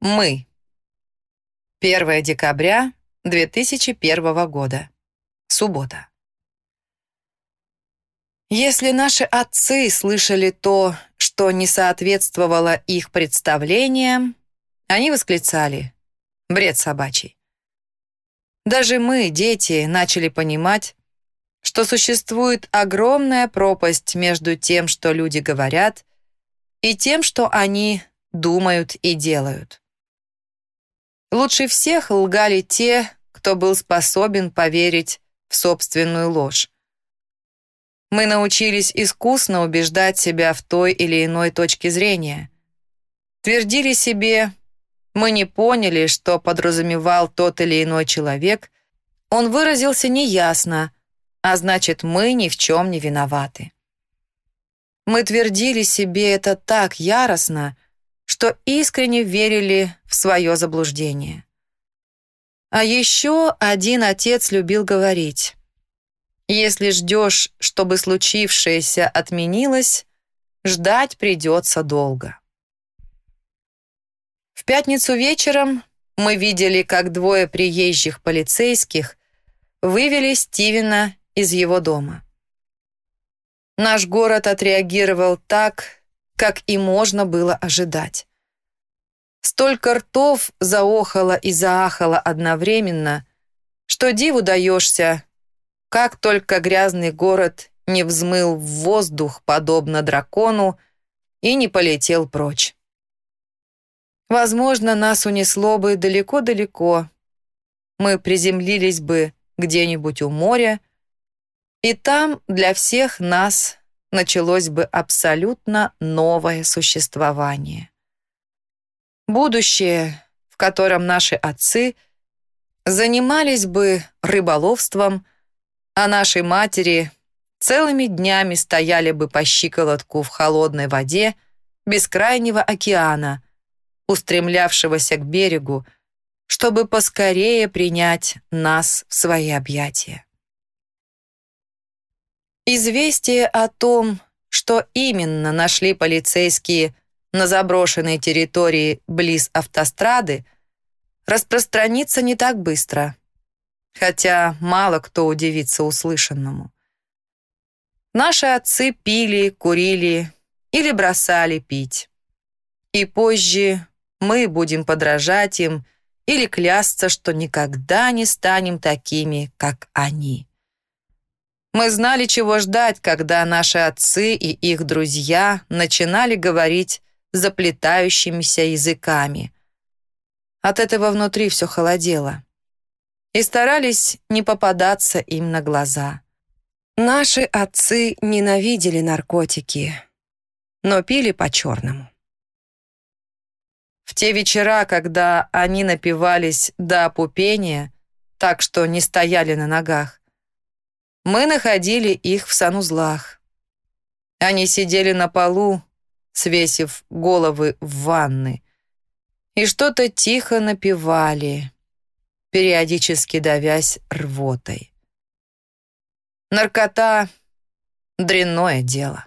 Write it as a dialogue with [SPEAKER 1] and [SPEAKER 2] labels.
[SPEAKER 1] Мы. 1 декабря 2001 года. Суббота. Если наши отцы слышали то, что не соответствовало их представлениям, они восклицали «бред собачий». Даже мы, дети, начали понимать, что существует огромная пропасть между тем, что люди говорят, и тем, что они думают и делают. Лучше всех лгали те, кто был способен поверить в собственную ложь. Мы научились искусно убеждать себя в той или иной точке зрения. Твердили себе, мы не поняли, что подразумевал тот или иной человек, он выразился неясно, а значит, мы ни в чем не виноваты. Мы твердили себе это так яростно, что искренне верили в свое заблуждение. А еще один отец любил говорить, «Если ждешь, чтобы случившееся отменилось, ждать придется долго». В пятницу вечером мы видели, как двое приезжих полицейских вывели Стивена из его дома. Наш город отреагировал так, как и можно было ожидать. Столько ртов заохало и заахало одновременно, что диву даешься, как только грязный город не взмыл в воздух, подобно дракону, и не полетел прочь. Возможно, нас унесло бы далеко-далеко. Мы приземлились бы где-нибудь у моря, и там для всех нас началось бы абсолютно новое существование. Будущее, в котором наши отцы занимались бы рыболовством, а наши матери целыми днями стояли бы по щиколотку в холодной воде бескрайнего океана, устремлявшегося к берегу, чтобы поскорее принять нас в свои объятия. Известие о том, что именно нашли полицейские на заброшенной территории близ автострады, распространится не так быстро, хотя мало кто удивится услышанному. Наши отцы пили, курили или бросали пить. И позже мы будем подражать им или клясться, что никогда не станем такими, как они. Мы знали, чего ждать, когда наши отцы и их друзья начинали говорить заплетающимися языками. От этого внутри все холодело. И старались не попадаться им на глаза. Наши отцы ненавидели наркотики, но пили по-черному. В те вечера, когда они напивались до опупения, так что не стояли на ногах, мы находили их в санузлах. Они сидели на полу, свесив головы в ванны, и что-то тихо напевали, периодически давясь рвотой. Наркота — дрянное дело.